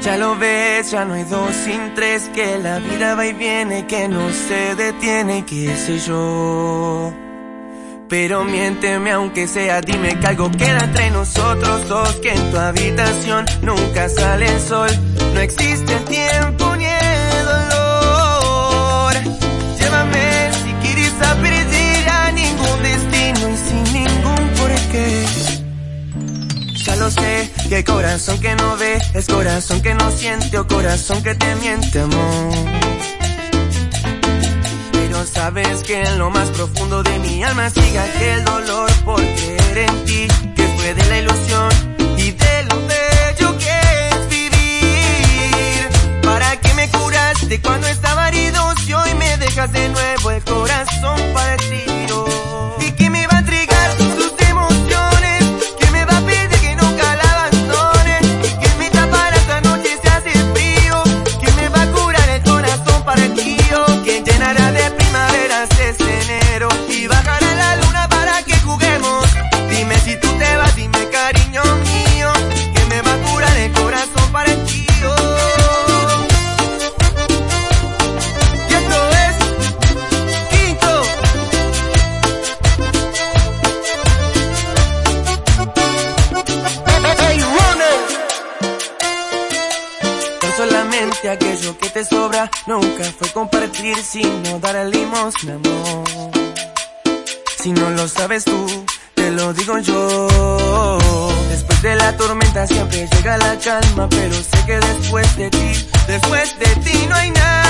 Ya lo ves, ya no hay dos sin tres, que la vida va y viene, que no se detiene, qué sé yo. Pero miénteme aunque sea, dime que algo queda entre nosotros dos, que en tu habitación nunca sale el sol, no existe el tiempo que corazón que no ve es corazón que no siente o corazón que te miente, amor. Pero sabes que en lo más profundo de mi alma sigue aquel dolor por creer en ti, que fue de la ilusión enero? Y bajará solamente aquello que te sobra nunca fue compartir sino dar limosna, amor. Si no lo sabes tú, te lo digo yo. Después de la tormenta siempre llega la calma, pero sé que después de ti, después de ti no hay nada.